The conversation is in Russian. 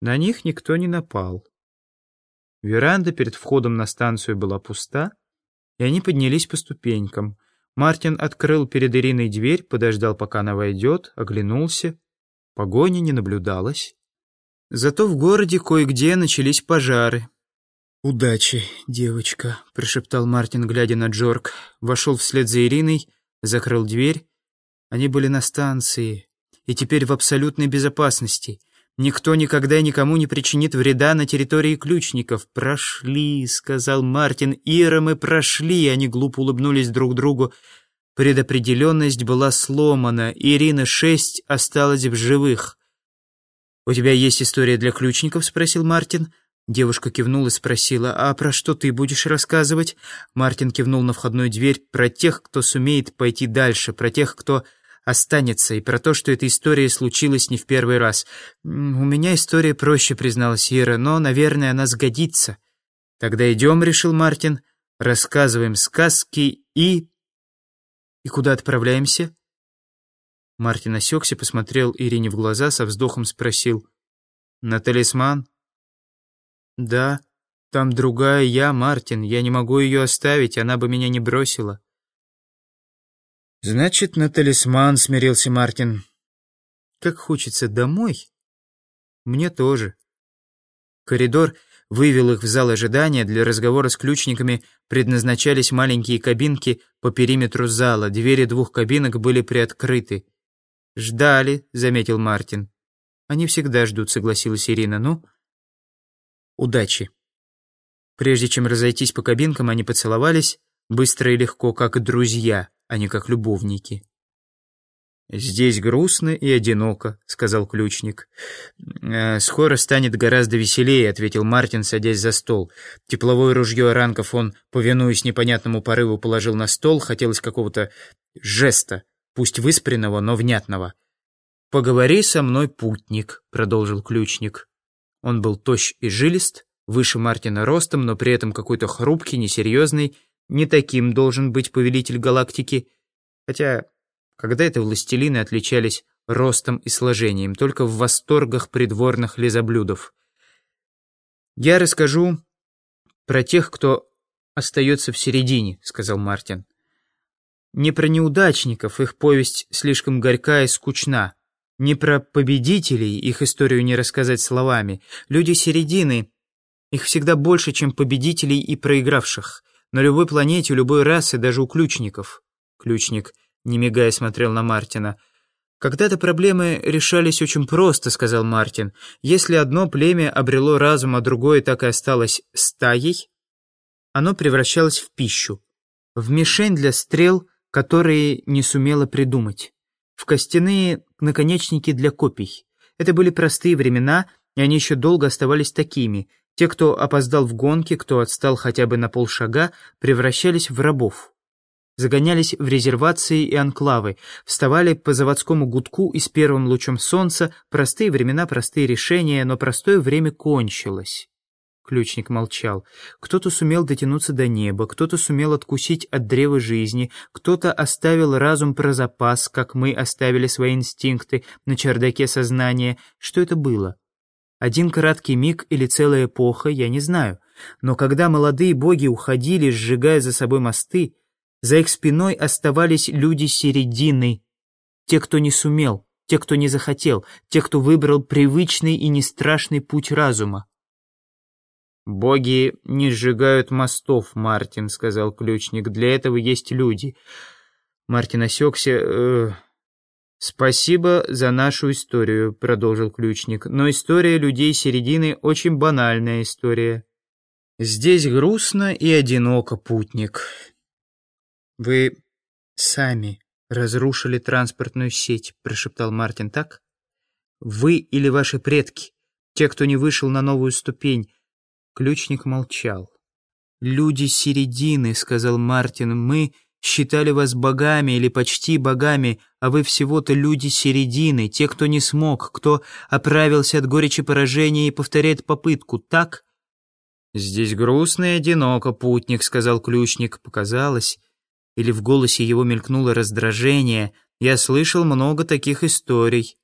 На них никто не напал. Веранда перед входом на станцию была пуста, и они поднялись по ступенькам. Мартин открыл перед Ириной дверь, подождал, пока она войдет, оглянулся. Погони не наблюдалось. Зато в городе кое-где начались пожары. «Удачи, девочка», — прошептал Мартин, глядя на Джорк. Вошел вслед за Ириной, закрыл дверь. Они были на станции и теперь в абсолютной безопасности. Никто никогда никому не причинит вреда на территории ключников. «Прошли», — сказал Мартин. «Ира, мы прошли!» Они глупо улыбнулись друг другу. Предопределенность была сломана. Ирина шесть осталась в живых. «У тебя есть история для ключников?» — спросил Мартин. Девушка кивнула и спросила, «А про что ты будешь рассказывать?» Мартин кивнул на входную дверь. «Про тех, кто сумеет пойти дальше, про тех, кто останется, и про то, что эта история случилась не в первый раз. У меня история проще, призналась Ира, но, наверное, она сгодится. Тогда идем, решил Мартин, рассказываем сказки и... И куда отправляемся? Мартин осекся, посмотрел Ирине в глаза, со вздохом спросил. «На талисман?» «Да, там другая я, Мартин. Я не могу ее оставить, она бы меня не бросила». «Значит, на талисман», — смирился Мартин. «Как хочется домой?» «Мне тоже». Коридор вывел их в зал ожидания. Для разговора с ключниками предназначались маленькие кабинки по периметру зала. Двери двух кабинок были приоткрыты. «Ждали», — заметил Мартин. «Они всегда ждут», — согласилась Ирина. «Ну, удачи». Прежде чем разойтись по кабинкам, они поцеловались, быстро и легко, как друзья а не как любовники. «Здесь грустно и одиноко», — сказал ключник. «Э, «Скоро станет гораздо веселее», — ответил Мартин, садясь за стол. Тепловое ружье Ранков он, повинуясь непонятному порыву, положил на стол. Хотелось какого-то жеста, пусть выспренного, но внятного. «Поговори со мной, путник», — продолжил ключник. Он был тощ и жилист, выше Мартина ростом, но при этом какой-то хрупкий, несерьезный, не таким должен быть повелитель галактики. Хотя, когда это властелины отличались ростом и сложением, только в восторгах придворных лизоблюдов. «Я расскажу про тех, кто остается в середине», — сказал Мартин. «Не про неудачников, их повесть слишком горька и скучна. Не про победителей, их историю не рассказать словами. Люди середины, их всегда больше, чем победителей и проигравших. На любой планете, любой расы, даже у ключников. Ключник, не мигая, смотрел на Мартина. «Когда-то проблемы решались очень просто», — сказал Мартин. «Если одно племя обрело разум, а другое так и осталось стаей, оно превращалось в пищу, в мишень для стрел, которые не сумело придумать, в костяные наконечники для копий. Это были простые времена, и они еще долго оставались такими. Те, кто опоздал в гонке, кто отстал хотя бы на полшага, превращались в рабов. Загонялись в резервации и анклавы, вставали по заводскому гудку и с первым лучом солнца, простые времена, простые решения, но простое время кончилось. Ключник молчал. Кто-то сумел дотянуться до неба, кто-то сумел откусить от древа жизни, кто-то оставил разум про запас, как мы оставили свои инстинкты на чердаке сознания. Что это было? Один краткий миг или целая эпоха, я не знаю. Но когда молодые боги уходили, сжигая за собой мосты, за их спиной оставались люди середины. Те, кто не сумел, те, кто не захотел, те, кто выбрал привычный и не путь разума. «Боги не сжигают мостов, Мартин», — сказал ключник. «Для этого есть люди». Мартин осекся. Э, «Спасибо за нашу историю», — продолжил ключник. «Но история людей середины очень банальная история. Здесь грустно и одиноко, путник. Вы сами разрушили транспортную сеть», — прошептал Мартин, так? «Вы или ваши предки, те, кто не вышел на новую ступень». Ключник молчал. «Люди середины», — сказал Мартин, — «мы...» считали вас богами или почти богами, а вы всего-то люди середины, те, кто не смог, кто оправился от горечи поражения и повторяет попытку, так?» «Здесь грустно и одиноко, путник», — сказал ключник. Показалось, или в голосе его мелькнуло раздражение. «Я слышал много таких историй».